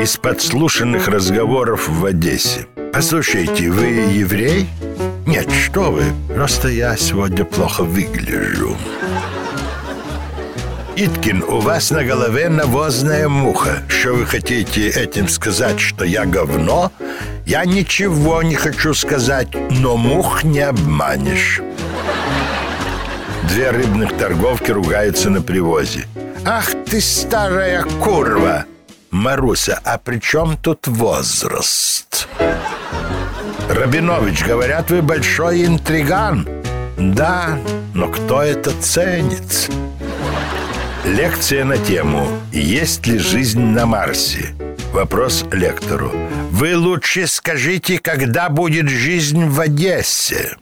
из подслушанных разговоров в Одессе. Послушайте, вы еврей? Нет, что вы, просто я сегодня плохо выгляжу. Иткин, у вас на голове навозная муха. Что вы хотите этим сказать, что я говно? Я ничего не хочу сказать, но мух не обманешь. Две рыбных торговки ругаются на привозе. Ах ты старая курва! Маруся, а при чем тут возраст? Рабинович, говорят, вы большой интриган. Да, но кто это ценит? Лекция на тему «Есть ли жизнь на Марсе?» Вопрос лектору. Вы лучше скажите, когда будет жизнь в Одессе?